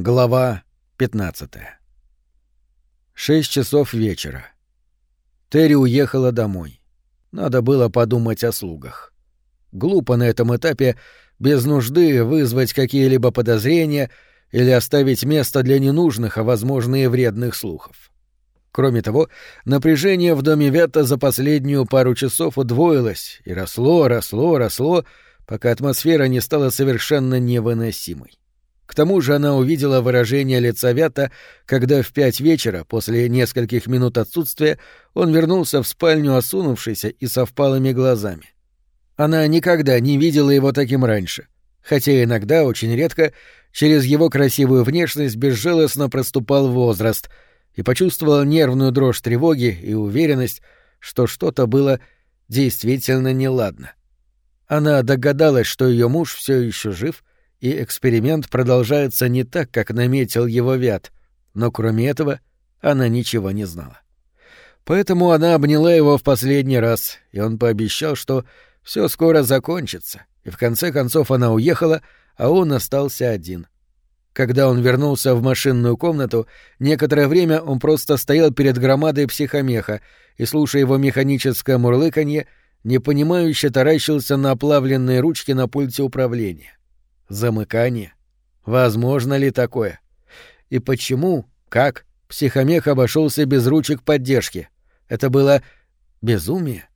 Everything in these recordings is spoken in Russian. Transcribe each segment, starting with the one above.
Глава 15 Шесть часов вечера. Терри уехала домой. Надо было подумать о слугах. Глупо на этом этапе без нужды вызвать какие-либо подозрения или оставить место для ненужных, а возможно и вредных слухов. Кроме того, напряжение в доме Ветта за последнюю пару часов удвоилось и росло, росло, росло, пока атмосфера не стала совершенно невыносимой. К тому же она увидела выражение лица Вята, когда в пять вечера, после нескольких минут отсутствия, он вернулся в спальню осунувшийся и со впалыми глазами. Она никогда не видела его таким раньше, хотя иногда, очень редко, через его красивую внешность безжалостно проступал возраст, и почувствовала нервную дрожь тревоги и уверенность, что что-то было действительно неладно. Она догадалась, что ее муж все еще жив — и эксперимент продолжается не так, как наметил его Вят, но кроме этого она ничего не знала. Поэтому она обняла его в последний раз, и он пообещал, что все скоро закончится, и в конце концов она уехала, а он остался один. Когда он вернулся в машинную комнату, некоторое время он просто стоял перед громадой психомеха и, слушая его механическое мурлыканье, непонимающе таращился на оплавленные ручки на пульте управления. Замыкание? Возможно ли такое? И почему, как, психомех обошелся без ручек поддержки? Это было безумие?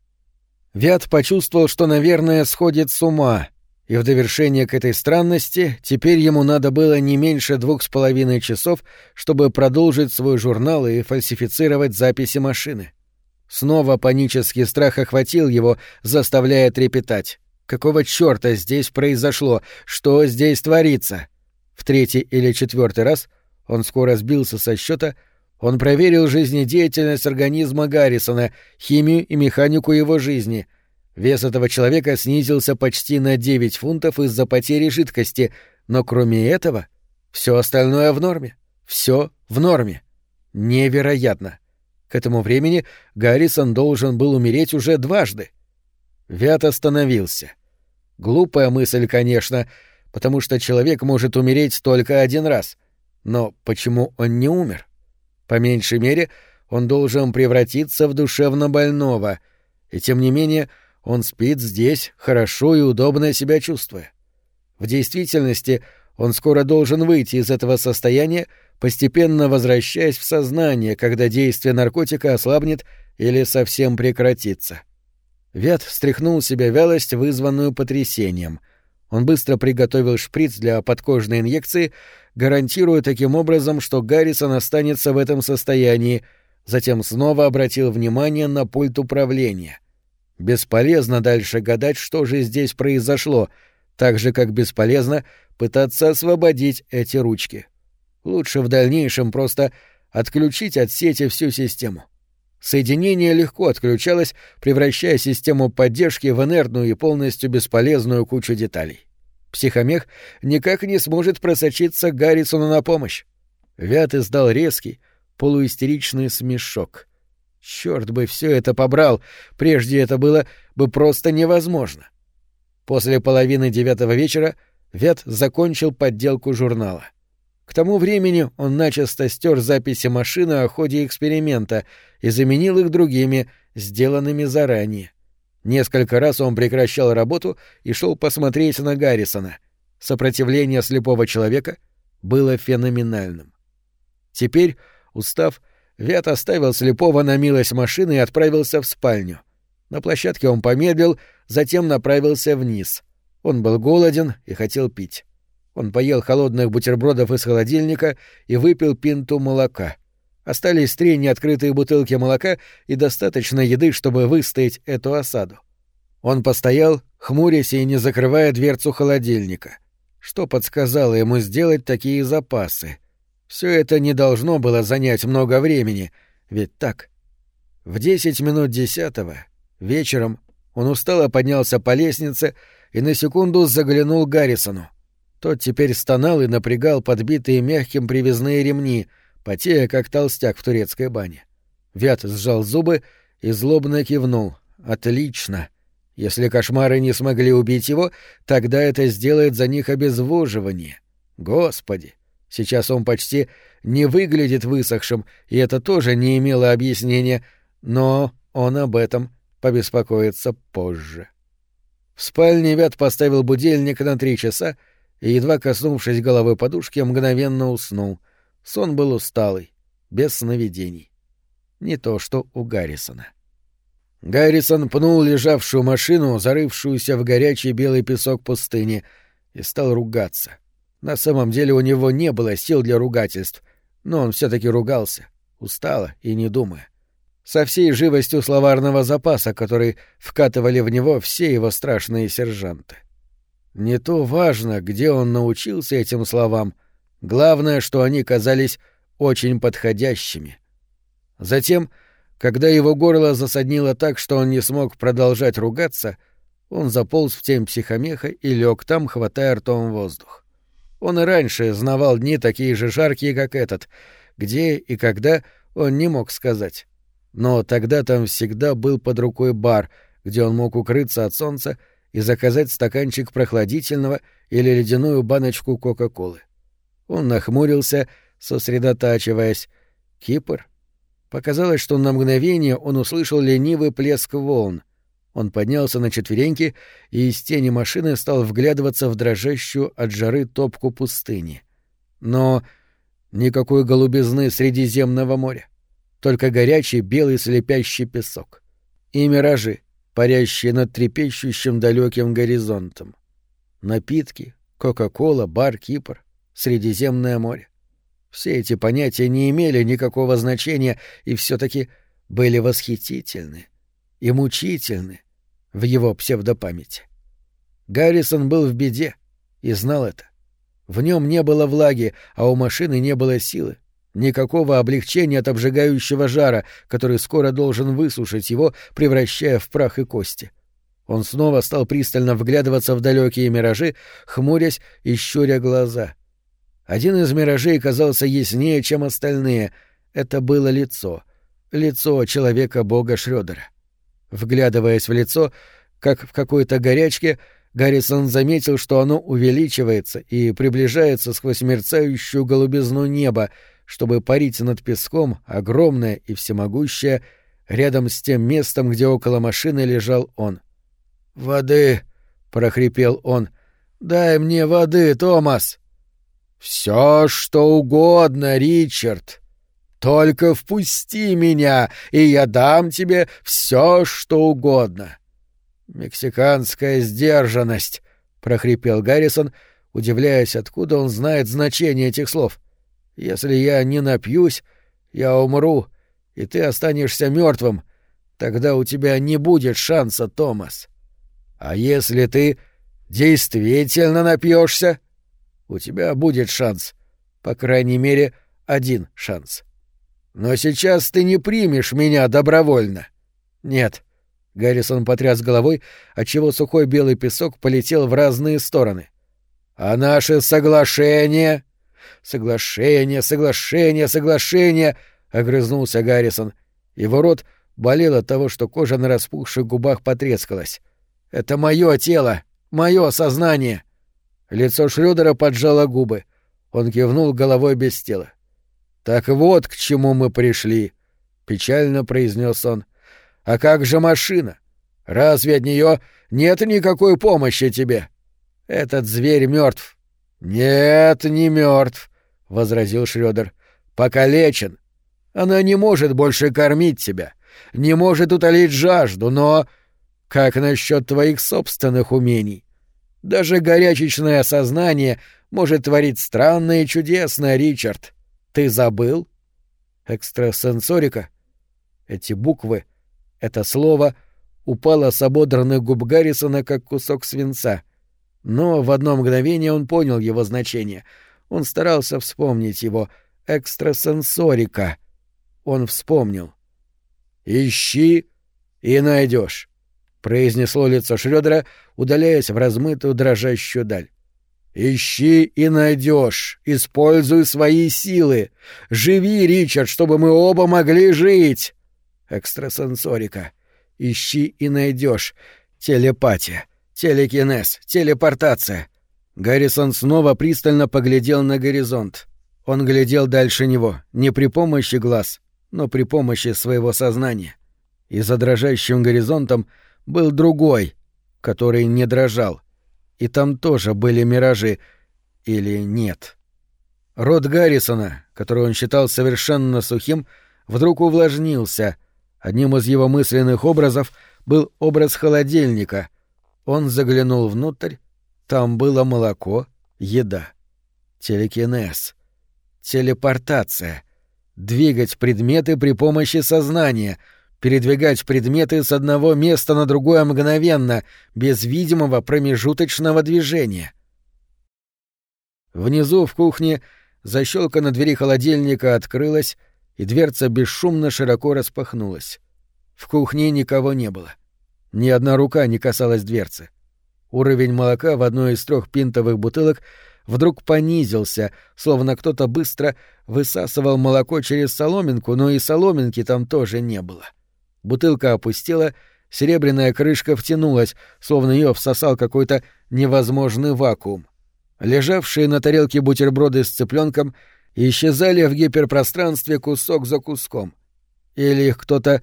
Вят почувствовал, что, наверное, сходит с ума, и в довершение к этой странности теперь ему надо было не меньше двух с половиной часов, чтобы продолжить свой журнал и фальсифицировать записи машины. Снова панический страх охватил его, заставляя трепетать. Какого чёрта здесь произошло? Что здесь творится? В третий или четвертый раз он скоро сбился со счета. Он проверил жизнедеятельность организма Гаррисона, химию и механику его жизни. Вес этого человека снизился почти на 9 фунтов из-за потери жидкости, но кроме этого все остальное в норме. Все в норме. Невероятно. К этому времени Гаррисон должен был умереть уже дважды. Вят остановился. Глупая мысль, конечно, потому что человек может умереть только один раз. Но почему он не умер? По меньшей мере, он должен превратиться в душевно больного, и тем не менее он спит здесь, хорошо и удобно себя чувствуя. В действительности он скоро должен выйти из этого состояния, постепенно возвращаясь в сознание, когда действие наркотика ослабнет или совсем прекратится. — Вят встряхнул себя вялость, вызванную потрясением. Он быстро приготовил шприц для подкожной инъекции, гарантируя таким образом, что Гаррисон останется в этом состоянии, затем снова обратил внимание на пульт управления. Бесполезно дальше гадать, что же здесь произошло, так же, как бесполезно пытаться освободить эти ручки. Лучше в дальнейшем просто отключить от сети всю систему. Соединение легко отключалось, превращая систему поддержки в инертную и полностью бесполезную кучу деталей. Психомех никак не сможет просочиться Гаррисону на помощь. Вят издал резкий, полуистеричный смешок. Черт бы все это побрал, прежде это было бы просто невозможно. После половины девятого вечера Вят закончил подделку журнала. К тому времени он начисто стер записи машины о ходе эксперимента и заменил их другими, сделанными заранее. Несколько раз он прекращал работу и шел посмотреть на Гаррисона. Сопротивление слепого человека было феноменальным. Теперь, устав, Вят оставил слепого на милость машины и отправился в спальню. На площадке он помедлил, затем направился вниз. Он был голоден и хотел пить. Он поел холодных бутербродов из холодильника и выпил пинту молока. Остались три неоткрытые бутылки молока и достаточно еды, чтобы выстоять эту осаду. Он постоял, хмурясь и не закрывая дверцу холодильника. Что подсказало ему сделать такие запасы? Все это не должно было занять много времени, ведь так. В десять минут десятого, вечером, он устало поднялся по лестнице и на секунду заглянул Гаррисону. Тот теперь стонал и напрягал подбитые мягким привязные ремни, потея, как толстяк в турецкой бане. Вят сжал зубы и злобно кивнул. «Отлично! Если кошмары не смогли убить его, тогда это сделает за них обезвоживание. Господи! Сейчас он почти не выглядит высохшим, и это тоже не имело объяснения, но он об этом побеспокоится позже. В спальне Вят поставил будильник на три часа и, едва коснувшись головой подушки, мгновенно уснул. Сон был усталый, без сновидений. Не то что у Гаррисона. Гаррисон пнул лежавшую машину, зарывшуюся в горячий белый песок пустыни, и стал ругаться. На самом деле у него не было сил для ругательств, но он все таки ругался, устало и не думая со всей живостью словарного запаса, который вкатывали в него все его страшные сержанты. Не то важно, где он научился этим словам, главное, что они казались очень подходящими. Затем, когда его горло засаднило так, что он не смог продолжать ругаться, он заполз в тень психомеха и лег там, хватая ртом воздух. Он и раньше знавал дни такие же жаркие, как этот, где и когда он не мог сказать. Но тогда там всегда был под рукой бар, где он мог укрыться от солнца и заказать стаканчик прохладительного или ледяную баночку Кока-Колы. Он нахмурился, сосредотачиваясь. Кипр? Показалось, что на мгновение он услышал ленивый плеск волн. Он поднялся на четвереньки и из тени машины стал вглядываться в дрожащую от жары топку пустыни. Но никакой голубизны Средиземного моря только горячий белый слепящий песок. И миражи, парящие над трепещущим далеким горизонтом. Напитки, Кока-Кола, бар Кипр, Средиземное море. Все эти понятия не имели никакого значения и все таки были восхитительны и мучительны в его псевдопамяти. Гаррисон был в беде и знал это. В нем не было влаги, а у машины не было силы. Никакого облегчения от обжигающего жара, который скоро должен высушить его, превращая в прах и кости. Он снова стал пристально вглядываться в далекие миражи, хмурясь и щуря глаза. Один из миражей казался яснее, чем остальные. Это было лицо. Лицо человека-бога Шрёдера. Вглядываясь в лицо, как в какой-то горячке, Гаррисон заметил, что оно увеличивается и приближается сквозь мерцающую голубизну неба, чтобы парить над песком, огромная и всемогущая, рядом с тем местом, где около машины лежал он. «Воды!» — прохрипел он. «Дай мне воды, Томас!» «Все, что угодно, Ричард!» Только впусти меня, и я дам тебе все, что угодно. Мексиканская сдержанность, прохрипел Гаррисон, удивляясь, откуда он знает значение этих слов. Если я не напьюсь, я умру, и ты останешься мертвым. Тогда у тебя не будет шанса, Томас. А если ты действительно напьешься, у тебя будет шанс, по крайней мере, один шанс. Но сейчас ты не примешь меня добровольно. Нет. Гаррисон потряс головой, отчего сухой белый песок полетел в разные стороны. А наше соглашение Соглашение, соглашение, соглашение, огрызнулся Гаррисон. Его рот болел от того, что кожа на распухших губах потрескалась. Это мое тело, мое сознание. Лицо Шрёдера поджало губы. Он кивнул головой без тела. Так вот к чему мы пришли, печально произнес он. А как же машина? Разве от нее нет никакой помощи тебе? Этот зверь мертв. Нет, не мертв возразил Шрёдер. Покалечен. Она не может больше кормить тебя, не может утолить жажду, но как насчет твоих собственных умений? Даже горячечное сознание может творить странное и чудесное, Ричард. Ты забыл? Экстрасенсорика. Эти буквы, это слово упало с ободранных губ Гаррисона, как кусок свинца. Но в одно мгновение он понял его значение — он старался вспомнить его. Экстрасенсорика. Он вспомнил. «Ищи и найдешь», — произнесло лицо Шрёдера, удаляясь в размытую дрожащую даль. «Ищи и найдешь. Используй свои силы. Живи, Ричард, чтобы мы оба могли жить!» Экстрасенсорика. Ищи и найдешь. Телепатия. Телекинез. Телепортация. Гаррисон снова пристально поглядел на горизонт. Он глядел дальше него, не при помощи глаз, но при помощи своего сознания. И за дрожащим горизонтом был другой, который не дрожал. И там тоже были миражи. Или нет? Рот Гаррисона, который он считал совершенно сухим, вдруг увлажнился. Одним из его мысленных образов был образ холодильника. Он заглянул внутрь. Там было молоко, еда. Телекинез. Телепортация. Двигать предметы при помощи сознания — передвигать предметы с одного места на другое мгновенно, без видимого промежуточного движения. Внизу в кухне защелка на двери холодильника открылась, и дверца бесшумно широко распахнулась. В кухне никого не было. Ни одна рука не касалась дверцы. Уровень молока в одной из трех пинтовых бутылок вдруг понизился, словно кто-то быстро высасывал молоко через соломинку, но и соломинки там тоже не было. — Бутылка опустила, серебряная крышка втянулась, словно ее всосал какой-то невозможный вакуум. Лежавшие на тарелке бутерброды с цыпленком исчезали в гиперпространстве кусок за куском. Или их кто-то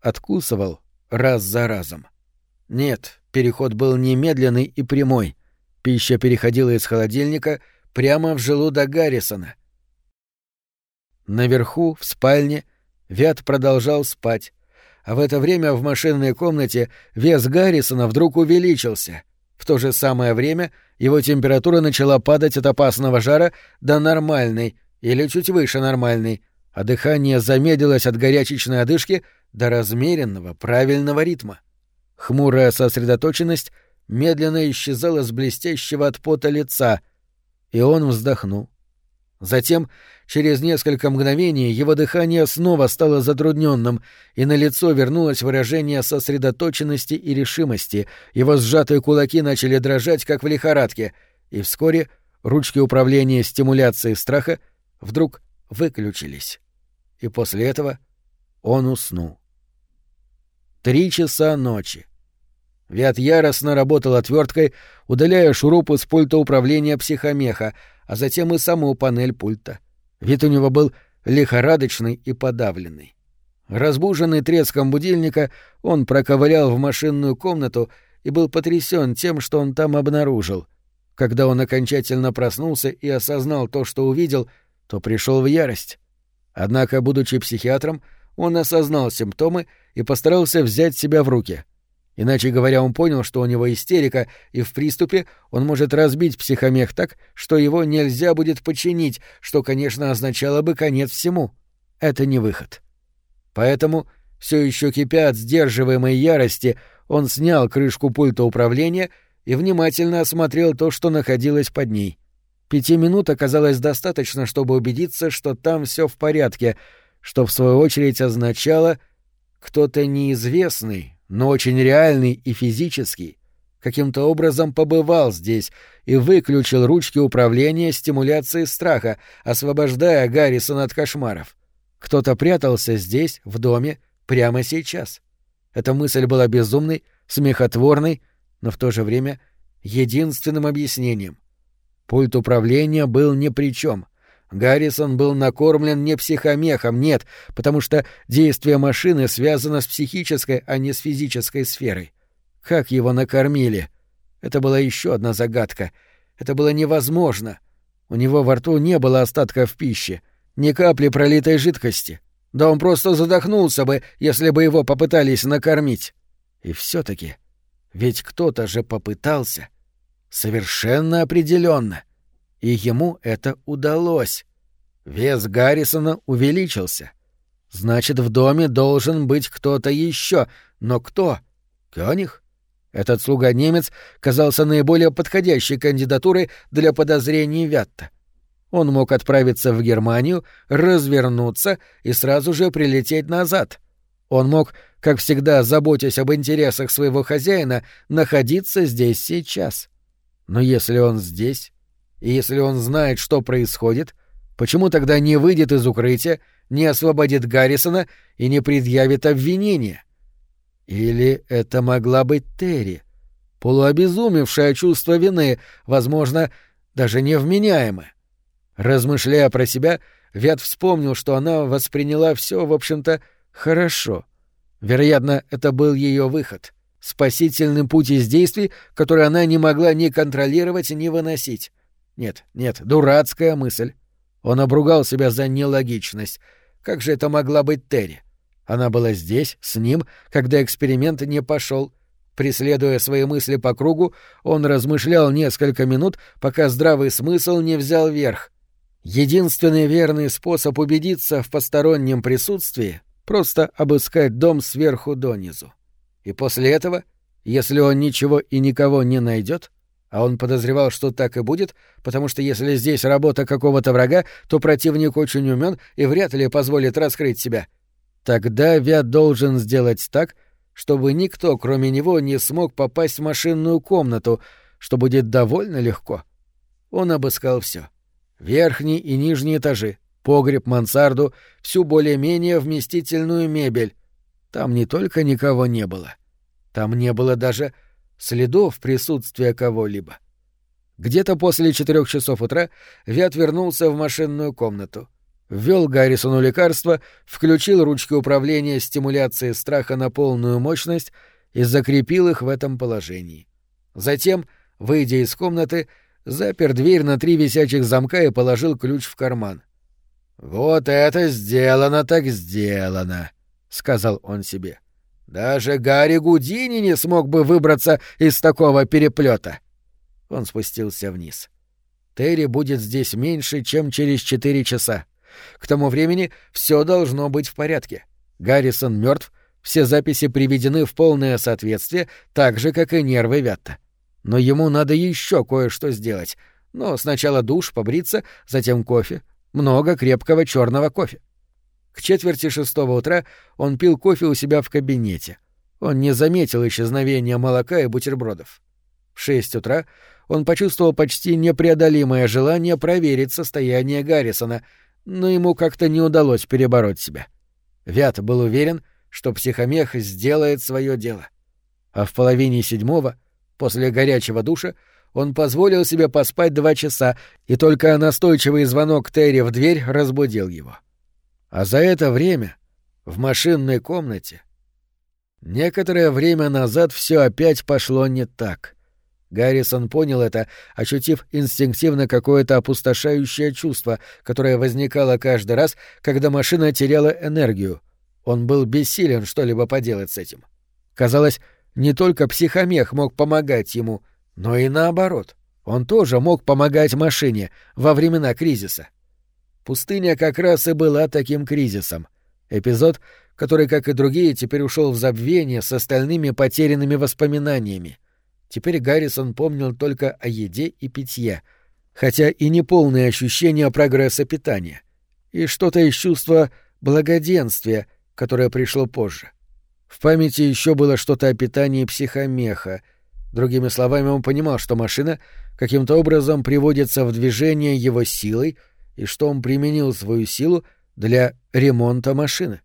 откусывал раз за разом. Нет, переход был немедленный и прямой. Пища переходила из холодильника прямо в желудок Гаррисона. Наверху, в спальне, Вят продолжал спать, а в это время в машинной комнате вес Гаррисона вдруг увеличился. В то же самое время его температура начала падать от опасного жара до нормальной или чуть выше нормальной, а дыхание замедлилось от горячечной одышки до размеренного, правильного ритма. Хмурая сосредоточенность медленно исчезала с блестящего от пота лица, и он вздохнул. Затем, через несколько мгновений, его дыхание снова стало затрудненным, и на лицо вернулось выражение сосредоточенности и решимости. Его сжатые кулаки начали дрожать, как в лихорадке, и вскоре ручки управления стимуляцией страха вдруг выключились. И после этого он уснул. Три часа ночи. Вят яростно работал отверткой, удаляя шурупы с пульта управления психомеха, а затем и саму панель пульта. Вид у него был лихорадочный и подавленный. Разбуженный треском будильника, он проковырял в машинную комнату и был потрясен тем, что он там обнаружил. Когда он окончательно проснулся и осознал то, что увидел, то пришел в ярость. Однако, будучи психиатром, он осознал симптомы и постарался взять себя в руки — Иначе говоря, он понял, что у него истерика, и в приступе он может разбить психомех так, что его нельзя будет починить, что, конечно, означало бы конец всему. Это не выход. Поэтому, все еще кипя от сдерживаемой ярости, он снял крышку пульта управления и внимательно осмотрел то, что находилось под ней. Пяти минут оказалось достаточно, чтобы убедиться, что там все в порядке, что в свою очередь означало кто-то неизвестный, но очень реальный и физический, каким-то образом побывал здесь и выключил ручки управления стимуляцией страха, освобождая Гаррисона от кошмаров. Кто-то прятался здесь, в доме, прямо сейчас. Эта мысль была безумной, смехотворной, но в то же время единственным объяснением. Пульт управления был ни при чем. Гаррисон был накормлен не психомехом, нет, потому что действие машины связано с психической, а не с физической сферой. Как его накормили? Это была еще одна загадка. Это было невозможно. У него во рту не было остатков пищи, ни капли пролитой жидкости. Да он просто задохнулся бы, если бы его попытались накормить. И все-таки, ведь кто-то же попытался. Совершенно определенно. — и ему это удалось. Вес Гаррисона увеличился. Значит, в доме должен быть кто-то еще, но кто? Кёниг? Этот слуга-немец казался наиболее подходящей кандидатурой для подозрений Вятта. Он мог отправиться в Германию, развернуться и сразу же прилететь назад. Он мог, как всегда, заботясь об интересах своего хозяина, находиться здесь сейчас. Но если он здесь, и если он знает, что происходит, почему тогда не выйдет из укрытия, не освободит Гаррисона и не предъявит обвинение? Или это могла быть Терри, полуобезумевшая чувство вины, возможно, даже невменяемое? Размышляя про себя, Вят вспомнил, что она восприняла все, в общем-то, хорошо. Вероятно, это был ее выход. Спасительный путь из действий, который она не могла ни контролировать, ни выносить. Нет, нет, дурацкая мысль. Он обругал себя за нелогичность. Как же это могла быть Терри? Она была здесь, с ним, когда эксперимент не пошел. Преследуя свои мысли по кругу, он размышлял несколько минут, пока здравый смысл не взял верх. Единственный верный способ убедиться в постороннем присутствии — просто обыскать дом сверху донизу. И после этого, если он ничего и никого не найдет, а он подозревал, что так и будет, потому что если здесь работа какого-то врага, то противник очень умен и вряд ли позволит раскрыть себя. Тогда Вят должен сделать так, чтобы никто, кроме него, не смог попасть в машинную комнату, что будет довольно легко. Он обыскал все верхний и нижний этажи, погреб, мансарду, всю более-менее вместительную мебель. Там не только никого не было. Там не было даже следов присутствия кого-либо. Где-то после четырех часов утра Вят вернулся в машинную комнату. Ввел Гаррисону лекарство, включил ручки управления стимуляции страха на полную мощность и закрепил их в этом положении. Затем, выйдя из комнаты, запер дверь на три висячих замка и положил ключ в карман. «Вот это сделано так сделано», — сказал он себе. «Даже Гарри Гудини не смог бы выбраться из такого переплета. Он спустился вниз. Терри будет здесь меньше, чем через четыре часа. К тому времени все должно быть в порядке. Гаррисон мертв, все записи приведены в полное соответствие, так же, как и нервы Вятта. Но ему надо еще кое-что сделать. Но сначала душ, побриться, затем кофе. Много крепкого черного кофе. К четверти шестого утра он пил кофе у себя в кабинете. Он не заметил исчезновения молока и бутербродов. В шесть утра он почувствовал почти непреодолимое желание проверить состояние Гаррисона, но ему как-то не удалось перебороть себя. Вят был уверен, что психомех сделает свое дело. А в половине седьмого После горячего душа он позволил себе поспать два часа, и только настойчивый звонок Терри в дверь разбудил его. А за это время в машинной комнате некоторое время назад все опять пошло не так. Гаррисон понял это, ощутив инстинктивно какое-то опустошающее чувство, которое возникало каждый раз, когда машина теряла энергию. Он был бессилен что-либо поделать с этим. Казалось, не только психомех мог помогать ему, но и наоборот. Он тоже мог помогать машине во времена кризиса. Пустыня как раз и была таким кризисом. Эпизод, который, как и другие, теперь ушел в забвение с остальными потерянными воспоминаниями. Теперь Гаррисон помнил только о еде и питье, хотя и неполные ощущения прогресса питания, и что-то из чувства благоденствия, которое пришло позже. В памяти еще было что-то о питании психомеха. Другими словами, он понимал, что машина каким-то образом приводится в движение его силой и что он применил свою силу для ремонта машины.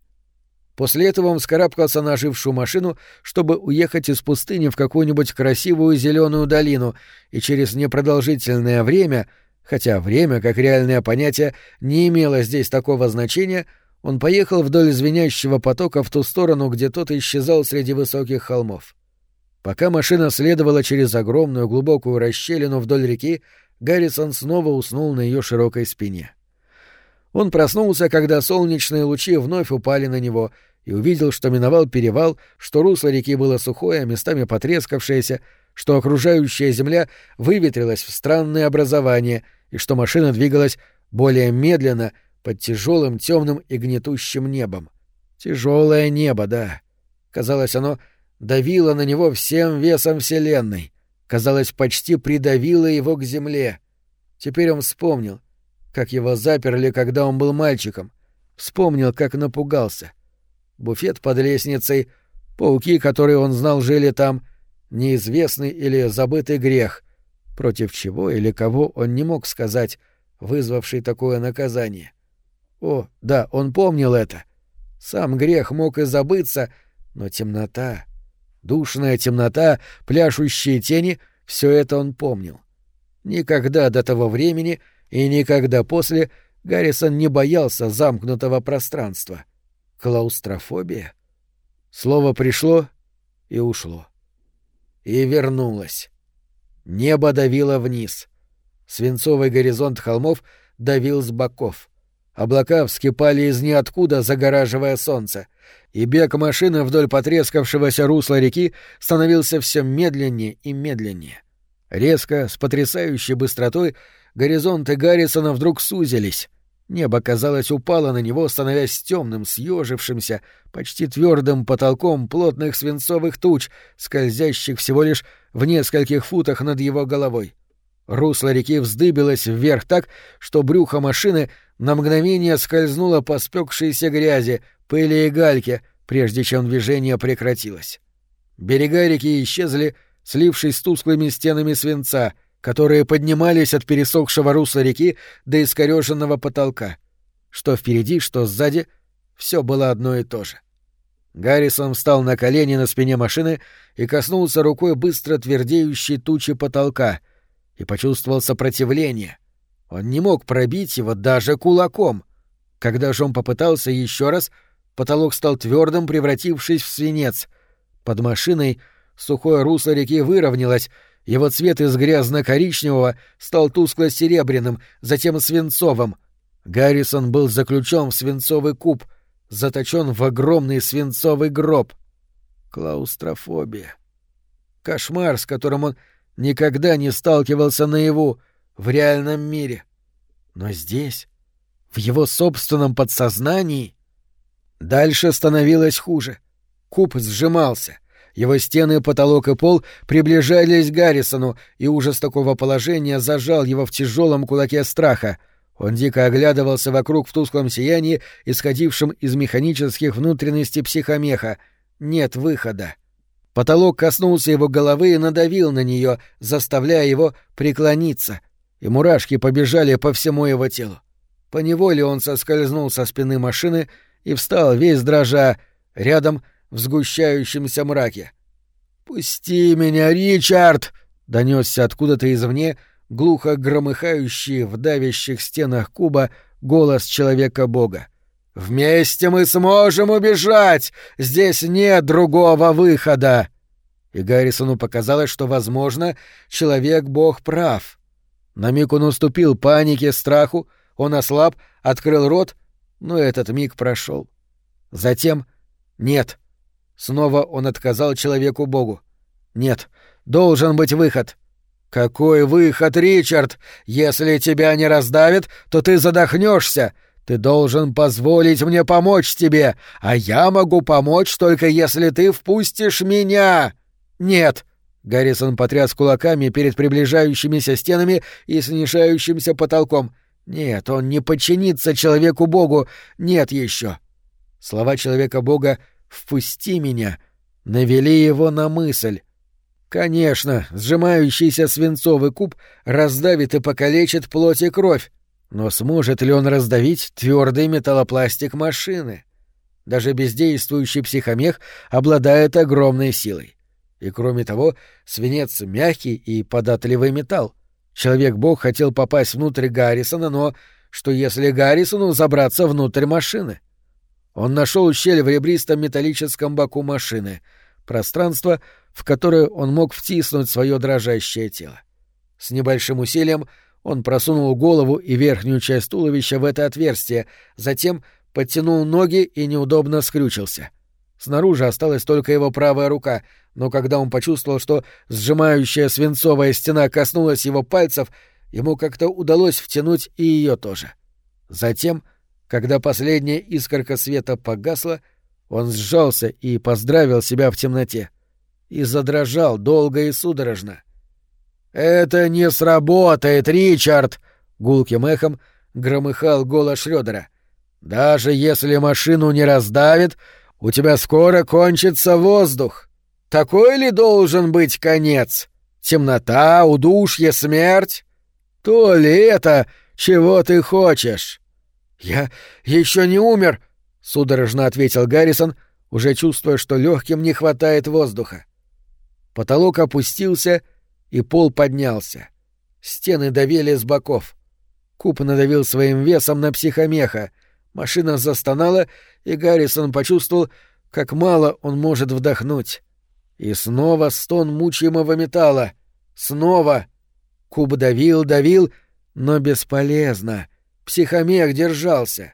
После этого он вскарабкался на ожившую машину, чтобы уехать из пустыни в какую-нибудь красивую зеленую долину, и через непродолжительное время, хотя время, как реальное понятие, не имело здесь такого значения, — он поехал вдоль звенящего потока в ту сторону, где тот исчезал среди высоких холмов. Пока машина следовала через огромную глубокую расщелину вдоль реки, Гаррисон снова уснул на ее широкой спине. Он проснулся, когда солнечные лучи вновь упали на него, и увидел, что миновал перевал, что русло реки было сухое, местами потрескавшееся, что окружающая земля выветрилась в странные образования и что машина двигалась более медленно — под тяжелым, темным и гнетущим небом. Тяжелое небо, да. Казалось, оно давило на него всем весом Вселенной. Казалось, почти придавило его к земле. Теперь он вспомнил, как его заперли, когда он был мальчиком. Вспомнил, как напугался. Буфет под лестницей, пауки, которые он знал, жили там, неизвестный или забытый грех, против чего или кого он не мог сказать, вызвавший такое наказание. О, да, он помнил это. Сам грех мог и забыться, но темнота, душная темнота, пляшущие тени — все это он помнил. Никогда до того времени И никогда после Гаррисон не боялся замкнутого пространства. Клаустрофобия? Слово пришло и ушло. И вернулось. Небо давило вниз. Свинцовый горизонт холмов давил с боков. Облака вскипали из ниоткуда, загораживая солнце, и бег машины вдоль потрескавшегося русла реки становился все медленнее и медленнее. Резко, с потрясающей быстротой, горизонты Гаррисона вдруг сузились. Небо, казалось, упало на него, становясь темным, съежившимся, почти твердым потолком плотных свинцовых туч, скользящих всего лишь в нескольких футах над его головой. Русло реки вздыбилось вверх так, что брюхо машины на мгновение скользнуло по спекшейся грязи, пыли и гальке, прежде чем движение прекратилось. Берега реки исчезли, слившись с тусклыми стенами свинца, которые поднимались от пересохшего русла реки до искореженного потолка. Что впереди, что сзади — все было одно и то же. Гаррисон встал на колени на спине машины и коснулся рукой быстро твердеющей тучи потолка — и почувствовал сопротивление. Он не мог пробить его даже кулаком. Когда же он попытался еще раз, потолок стал твердым, превратившись в свинец. Под машиной сухое русло реки выровнялось, его цвет из грязно-коричневого стал тускло-серебряным, затем свинцовым. Гаррисон был заключен в свинцовый куб, заточен в огромный свинцовый гроб. Клаустрофобия. Кошмар, с которым он никогда не сталкивался наяву, в реальном мире. Но здесь, в его собственном подсознании... Дальше становилось хуже. Куб сжимался. Его стены, потолок и пол приближались к Гаррисону, и ужас такого положения зажал его в тяжелом кулаке страха. Он дико оглядывался вокруг в тусклом сиянии, исходившем из механических внутренностей психомеха. Нет выхода. Потолок коснулся его головы и надавил на нее, заставляя его преклониться, и мурашки побежали по всему его телу. Поневоле он соскользнул со спины машины и встал весь дрожа рядом в сгущающемся мраке. «Пусти меня, Ричард!» — донесся откуда-то извне, глухо громыхающий в давящих стенах куба голос человека-бога. «Вместе мы сможем убежать! Здесь нет другого выхода!» И Гаррисону показалось, что, возможно, человек-бог прав. На миг он уступил панике, страху, он ослаб, открыл рот, но этот миг прошел. Затем «нет». Снова он отказал человеку-богу. «Нет, должен быть выход». «Какой выход, Ричард? Если тебя не раздавит, то ты задохнешься. Ты должен позволить мне помочь тебе, а я могу помочь только если ты впустишь меня. Нет. Гаррисон потряс кулаками перед приближающимися стенами и снижающимся потолком. Нет, он не подчинится человеку-богу. Нет еще. Слова человека-бога «впусти меня» навели его на мысль. Конечно, сжимающийся свинцовый куб раздавит и покалечит плоть и кровь, но сможет ли он раздавить твердый металлопластик машины? Даже бездействующий психомех обладает огромной силой. И кроме того, свинец — мягкий и податливый металл. Человек-бог хотел попасть внутрь Гаррисона, но что если Гаррисону забраться внутрь машины? Он нашел щель в ребристом металлическом боку машины, пространство, в которое он мог втиснуть свое дрожащее тело. С небольшим усилием он просунул голову и верхнюю часть туловища в это отверстие, затем подтянул ноги и неудобно скрючился. Снаружи осталась только его правая рука, но когда он почувствовал, что сжимающая свинцовая стена коснулась его пальцев, ему как-то удалось втянуть и ее тоже. Затем, когда последняя искорка света погасла, он сжался и поздравил себя в темноте. И задрожал долго и судорожно — «Это не сработает, Ричард!» — гулким эхом громыхал голос Шрёдера. «Даже если машину не раздавит, у тебя скоро кончится воздух. Такой ли должен быть конец? Темнота, удушье, смерть? То ли это, чего ты хочешь?» «Я еще не умер», — судорожно ответил Гаррисон, уже чувствуя, что легким не хватает воздуха. Потолок опустился — и пол поднялся. Стены давили с боков. Куб надавил своим весом на психомеха. Машина застонала, и Гаррисон почувствовал, как мало он может вдохнуть. И снова стон мучаемого металла. Снова. Куб давил, давил, но бесполезно. Психомех держался.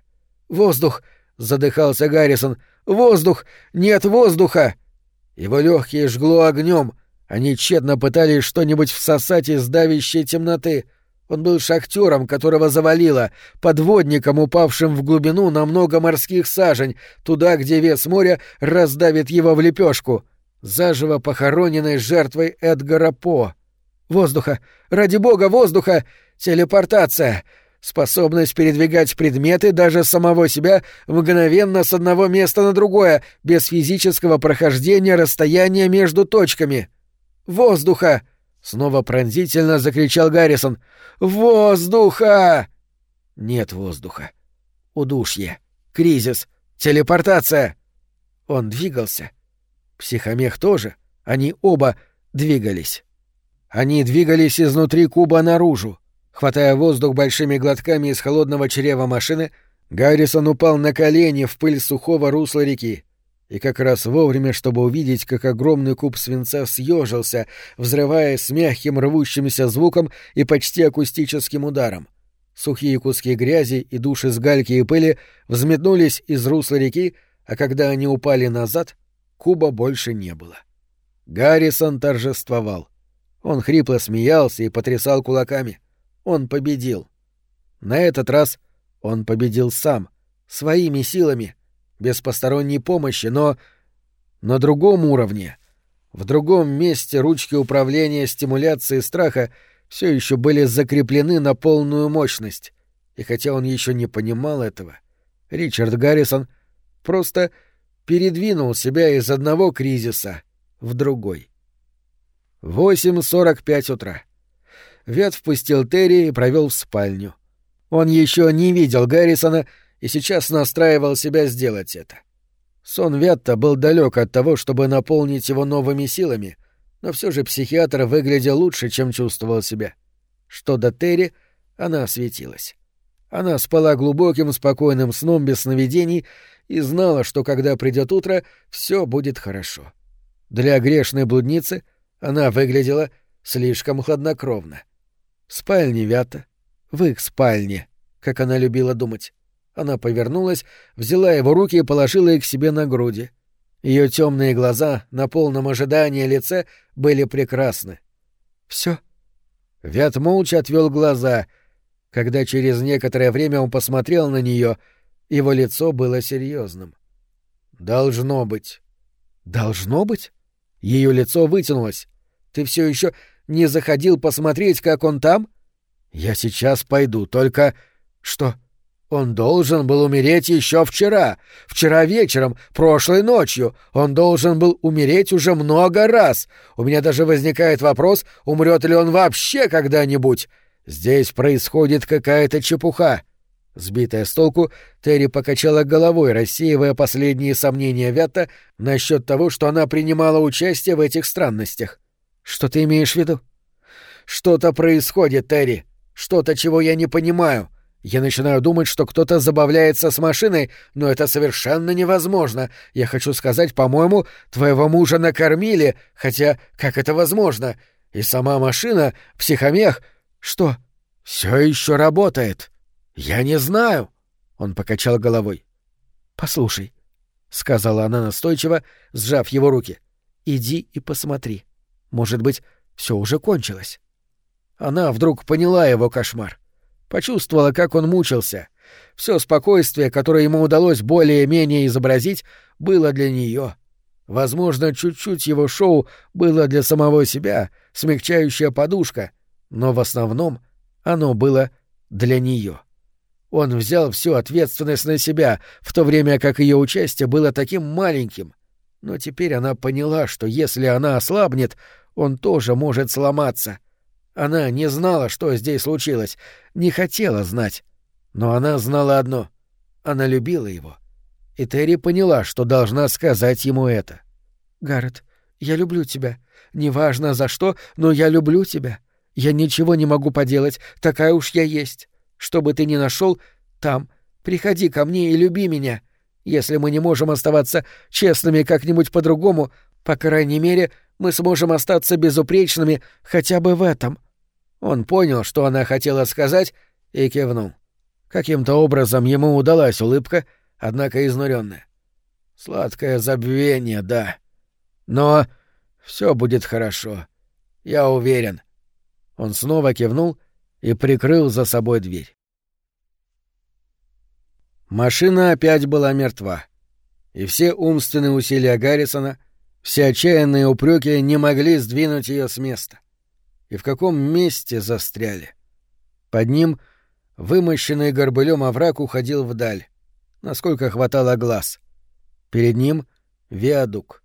«Воздух!» — задыхался Гаррисон. «Воздух! Нет воздуха!» Его легкие жгло огнем. Они тщетно пытались что-нибудь всосать из давящей темноты. Он был шахтером, которого завалило, подводником, упавшим в глубину на много морских сажень, туда, где вес моря раздавит его в лепешку, заживо похороненной жертвой Эдгара По. Воздуха! Ради бога, воздуха! Телепортация! Способность передвигать предметы даже самого себя мгновенно с одного места на другое, без физического прохождения расстояния между точками. Воздуха! Снова пронзительно закричал Гаррисон. Воздуха! Нет воздуха. Удушье. Кризис. Телепортация. Он двигался. Психомех тоже. Они оба двигались. Они двигались изнутри куба наружу. Хватая воздух большими глотками из холодного чрева машины, Гаррисон упал на колени в пыль сухого русла реки. И как раз вовремя, чтобы увидеть, как огромный куб свинца съежился, взрываясь с мягким рвущимся звуком и почти акустическим ударом. Сухие куски грязи и души с гальки и пыли взметнулись из русла реки, а когда они упали назад, куба больше не было. Гаррисон торжествовал. Он хрипло смеялся и потрясал кулаками — он победил. На этот раз он победил сам, своими силами, без посторонней помощи, но на другом уровне. В другом месте ручки управления стимуляции страха все еще были закреплены на полную мощность. И хотя он еще не понимал этого, Ричард Гаррисон просто передвинул себя из одного кризиса в другой. 8.45 утра. Вет впустил Терри и провел в спальню. Он еще не видел Гаррисона и сейчас настраивал себя сделать это. Сон Ветта был далек от того, чтобы наполнить его новыми силами, но все же психиатр выглядел лучше, чем чувствовал себя. Что до Терри, она осветилась. Она спала глубоким, спокойным сном без сновидений и знала, что когда придет утро, все будет хорошо. Для грешной блудницы она выглядела слишком хладнокровно. — в спальне Вята, в их спальне, как она любила думать. Она повернулась, взяла его руки и положила их себе на груди. Ее темные глаза на полном ожидании лице были прекрасны. Все. Вят молча отвел глаза. Когда через некоторое время он посмотрел на нее, его лицо было серьезным. Должно быть. Должно быть? Ее лицо вытянулось. Ты все еще не заходил посмотреть, как он там? Я сейчас пойду, только... Что? Он должен был умереть еще вчера. Вчера вечером, прошлой ночью. Он должен был умереть уже много раз. У меня даже возникает вопрос, умрет ли он вообще когда-нибудь. Здесь происходит какая-то чепуха. Сбитая с толку, Терри покачала головой, рассеивая последние сомнения Вятта насчет того, что она принимала участие в этих странностях. Что ты имеешь в виду? Что-то происходит, Терри. Что-то, чего я не понимаю. Я начинаю думать, что кто-то забавляется с машиной, но это совершенно невозможно. Я хочу сказать, по-моему, твоего мужа накормили, хотя как это возможно? И сама машина, психомех, что, все еще работает? Я не знаю. Он покачал головой. Послушай, сказала она настойчиво, сжав его руки. Иди и посмотри. Может быть, все уже кончилось. Она вдруг поняла его кошмар. Почувствовала, как он мучился. Все спокойствие, которое ему удалось более-менее изобразить, было для нее. Возможно, чуть-чуть его шоу было для самого себя, смягчающая подушка, но в основном оно было для нее. Он взял всю ответственность на себя, в то время как ее участие было таким маленьким. Но теперь она поняла, что если она ослабнет, он тоже может сломаться. Она не знала, что здесь случилось, не хотела знать. Но она знала одно — она любила его. И Терри поняла, что должна сказать ему это. «Гаррет, я люблю тебя. Неважно за что, но я люблю тебя. Я ничего не могу поделать, такая уж я есть. Что бы ты ни нашел, там, приходи ко мне и люби меня. Если мы не можем оставаться честными как-нибудь по-другому, по крайней мере, мы сможем остаться безупречными хотя бы в этом». Он понял, что она хотела сказать, и кивнул. Каким-то образом ему удалась улыбка, однако изнуренная. Сладкое забвение, да. Но все будет хорошо. Я уверен. Он снова кивнул и прикрыл за собой дверь. Машина опять была мертва. И все умственные усилия Гаррисона, все отчаянные упреки не могли сдвинуть ее с места. И в каком месте застряли? Под ним вымощенный горбылем овраг уходил вдаль, насколько хватало глаз. Перед ним — виадук.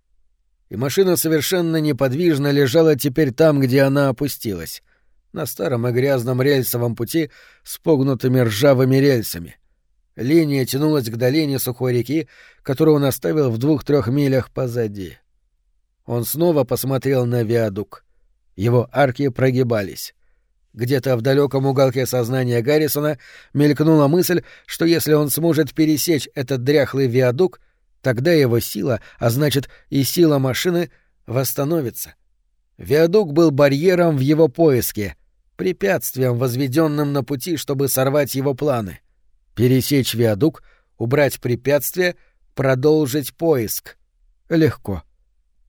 И машина совершенно неподвижно лежала теперь там, где она опустилась, на старом и грязном рельсовом пути с погнутыми ржавыми рельсами. Линия тянулась к долине сухой реки, которую он оставил в двух-трех милях позади. Он снова посмотрел на виадук. Его арки прогибались. Где-то в далеком уголке сознания Гаррисона мелькнула мысль, что если он сможет пересечь этот дряхлый виадук, тогда его сила, а значит и сила машины, восстановится. Виадук был барьером в его поиске, препятствием, возведенным на пути, чтобы сорвать его планы. Пересечь виадук, убрать препятствие, продолжить поиск. Легко.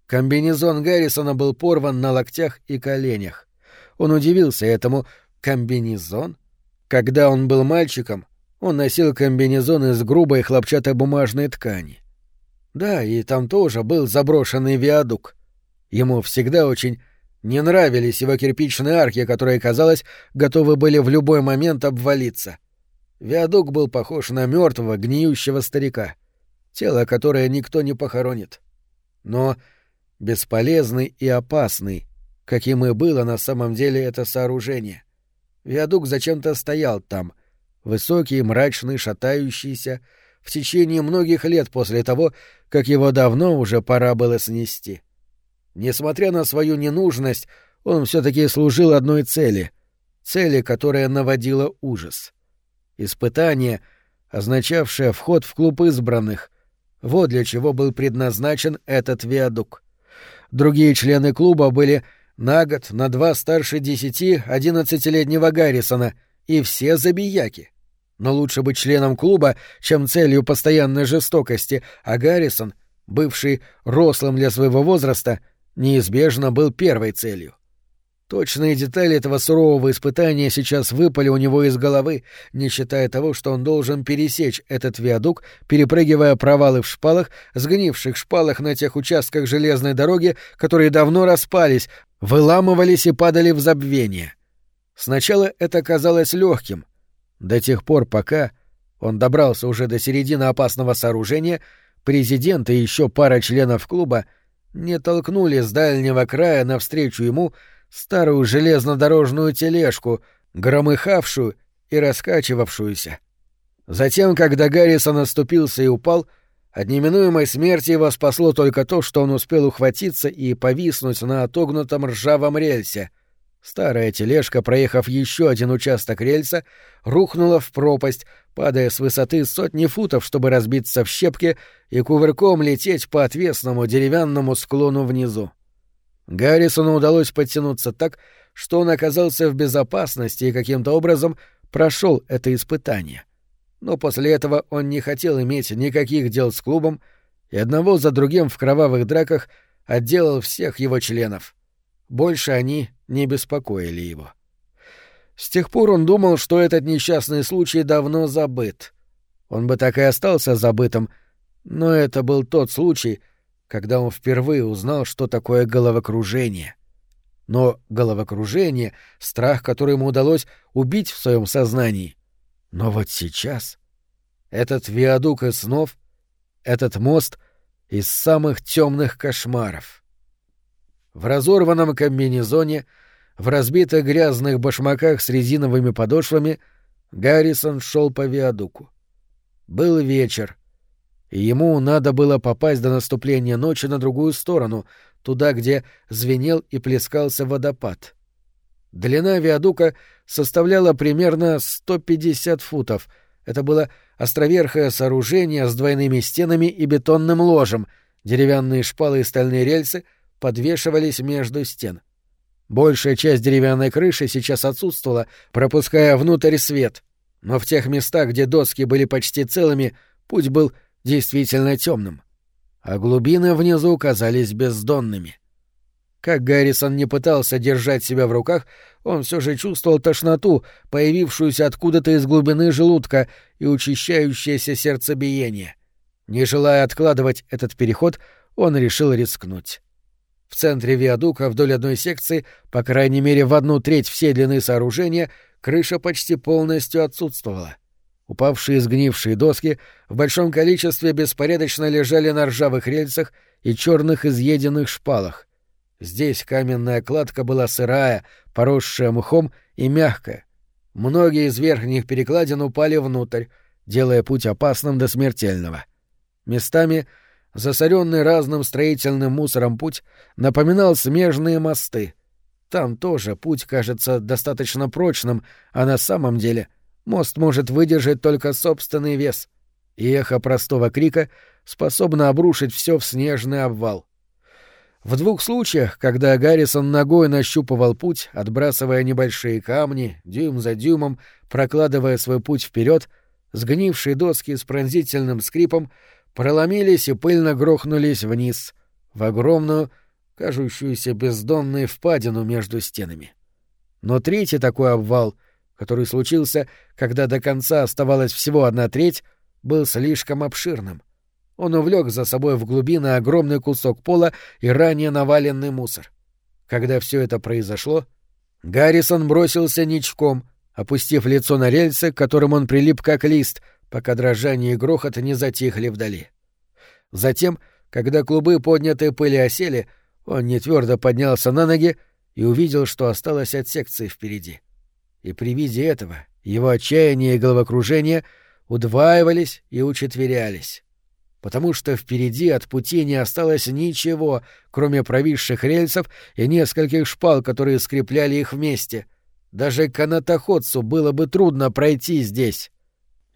Комбинезон Гаррисона был порван на локтях и коленях. Он удивился этому комбинезон. Когда он был мальчиком, он носил комбинезон из грубой хлопчатобумажной ткани. Да, и там тоже был заброшенный виадук. Ему всегда очень не нравились его кирпичные арки, которые, казалось, готовы были в любой момент обвалиться. Виадук был похож на мертвого, гниющего старика, тело, которое никто не похоронит. Но бесполезный и опасный, каким и было на самом деле это сооружение. Виадук зачем-то стоял там, высокий, мрачный, шатающийся, в течение многих лет после того, как его давно уже пора было снести. Несмотря на свою ненужность, он все-таки служил одной цели — цели, которая наводила ужас. Испытание, означавшее вход в клуб избранных, вот для чего был предназначен этот виадук. Другие члены клуба были на год, на два старше десяти-одиннадцатилетнего Гаррисона, и все забияки. Но лучше быть членом клуба, чем целью постоянной жестокости, а Гаррисон, бывший рослым для своего возраста, неизбежно был первой целью. Точные детали этого сурового испытания сейчас выпали у него из головы, не считая того, что он должен пересечь этот виадук, перепрыгивая провалы в шпалах, сгнивших шпалах на тех участках железной дороги, которые давно распались, выламывались и падали в забвение. Сначала это казалось легким, до тех пор, пока он добрался уже до середины опасного сооружения, президент и еще пара членов клуба не толкнули с дальнего края навстречу ему старую железнодорожную тележку, громыхавшую и раскачивавшуюся. Затем, когда Гаррисон оступился и упал, от неминуемой смерти его спасло только то, что он успел ухватиться и повиснуть на отогнутом ржавом рельсе — Старая тележка, проехав еще один участок рельса, рухнула в пропасть, падая с высоты сотни футов, чтобы разбиться в щепки и кувырком лететь по отвесному деревянному склону внизу. Гаррисону удалось подтянуться так, что он оказался в безопасности и каким-то образом прошел это испытание. Но после этого он не хотел иметь никаких дел с клубом и одного за другим в кровавых драках отделал всех его членов. Больше они не беспокоили его. С тех пор он думал, что этот несчастный случай давно забыт. Он бы так и остался забытым, но это был тот случай, когда он впервые узнал, что такое головокружение. Но головокружение — страх, который ему удалось убить в своем сознании. Но вот сейчас этот виадук из снов, этот мост из самых темных кошмаров. В разорванном комбинезоне — в разбитых грязных башмаках с резиновыми подошвами Гаррисон шел по виадуку. Был вечер, и ему надо было попасть до наступления ночи на другую сторону, туда, где звенел и плескался водопад. Длина виадука составляла примерно 150 футов. Это было островерхое сооружение с двойными стенами и бетонным ложем. Деревянные шпалы и стальные рельсы подвешивались между стен. Большая часть деревянной крыши сейчас отсутствовала, пропуская внутрь свет. Но в тех местах, где доски были почти целыми, путь был действительно темным. А глубины внизу казались бездонными. Как Гаррисон не пытался держать себя в руках, он все же чувствовал тошноту, появившуюся откуда-то из глубины желудка и учащающееся сердцебиение. Не желая откладывать этот переход, он решил рискнуть. В центре виадука вдоль одной секции, по крайней мере в одну треть всей длины сооружения, крыша почти полностью отсутствовала. Упавшие сгнившие доски в большом количестве беспорядочно лежали на ржавых рельсах и черных изъеденных шпалах. Здесь каменная кладка была сырая, поросшая мхом и мягкая. Многие из верхних перекладин упали внутрь, делая путь опасным до смертельного. Местами засоренный разным строительным мусором путь напоминал смежные мосты. Там тоже путь кажется достаточно прочным, а на самом деле мост может выдержать только собственный вес, и эхо простого крика способно обрушить все в снежный обвал. В двух случаях, когда Гаррисон ногой нащупывал путь, отбрасывая небольшие камни, дюйм за дюймом, прокладывая свой путь вперед, сгнившие доски с пронзительным скрипом проломились и пыльно грохнулись вниз, в огромную, кажущуюся бездонной впадину между стенами. Но третий такой обвал, который случился, когда до конца оставалась всего одна треть, был слишком обширным — он увлек за собой в глубины огромный кусок пола и ранее наваленный мусор. Когда все это произошло, Гаррисон бросился ничком, опустив лицо на рельсы, к которым он прилип как лист, пока дрожание и грохот не затихли вдали. Затем, когда клубы поднятой пыли осели, он нетвердо поднялся на ноги и увидел, что осталось от секции впереди. И при виде этого его отчаяние и головокружение удваивались и учетверялись потому что впереди от пути не осталось ничего, кроме провисших рельсов и нескольких шпал, которые скрепляли их вместе. Даже канатоходцу было бы трудно пройти здесь.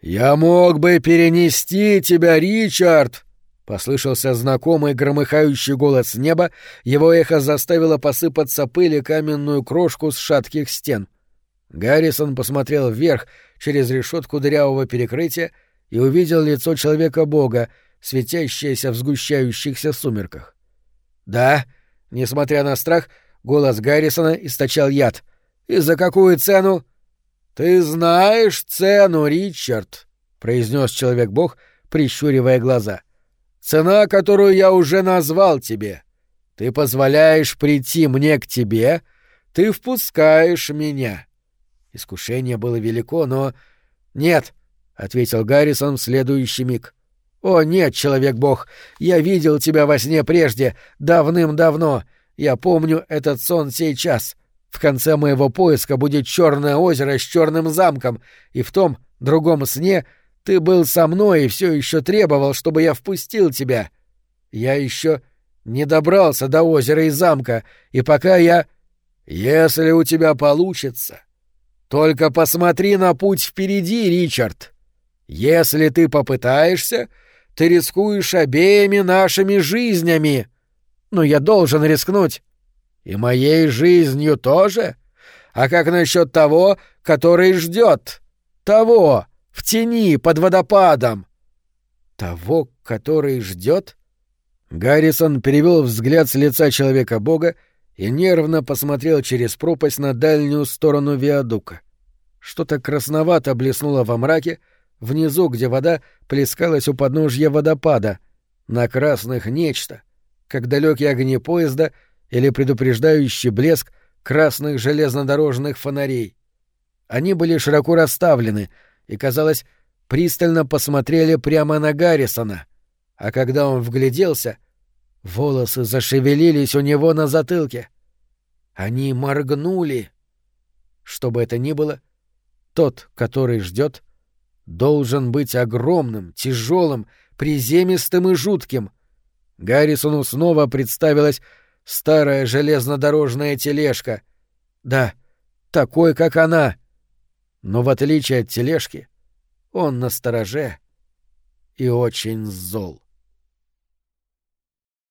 «Я мог бы перенести тебя, Ричард!» — послышался знакомый громыхающий голос неба, его эхо заставило посыпаться пыли каменную крошку с шатких стен. Гаррисон посмотрел вверх через решетку дырявого перекрытия и увидел лицо человека-бога, светящаяся в сгущающихся сумерках. Да, несмотря на страх, голос Гаррисона источал яд. И за какую цену? Ты знаешь цену, Ричард, произнес человек-бог, прищуривая глаза. Цена, которую я уже назвал тебе. Ты позволяешь прийти мне к тебе, ты впускаешь меня. Искушение было велико, но... Нет, — ответил Гаррисон в следующий миг. «О, нет, Человек-бог, я видел тебя во сне прежде, давным-давно. Я помню этот сон сейчас. В конце моего поиска будет черное озеро с черным замком, и в том другом сне ты был со мной и все еще требовал, чтобы я впустил тебя. Я еще не добрался до озера и замка, и пока я... Если у тебя получится, только посмотри на путь впереди, Ричард. Если ты попытаешься, ты рискуешь обеими нашими жизнями. Но я должен рискнуть. И моей жизнью тоже? А как насчет того, который ждет? Того, в тени, под водопадом. Того, который ждет? Гаррисон перевел взгляд с лица человека-бога и нервно посмотрел через пропасть на дальнюю сторону виадука. Что-то красновато блеснуло во мраке, внизу, где вода плескалась у подножья водопада, на красных нечто, как далекие огни поезда или предупреждающий блеск красных железнодорожных фонарей. Они были широко расставлены и, казалось, пристально посмотрели прямо на Гаррисона, а когда он вгляделся, волосы зашевелились у него на затылке. Они моргнули. Что бы это ни было, тот, который ждет, должен быть огромным, тяжелым, приземистым и жутким. Гаррисону снова представилась старая железнодорожная тележка. Да, такой, как она. Но в отличие от тележки, он на стороже и очень зол.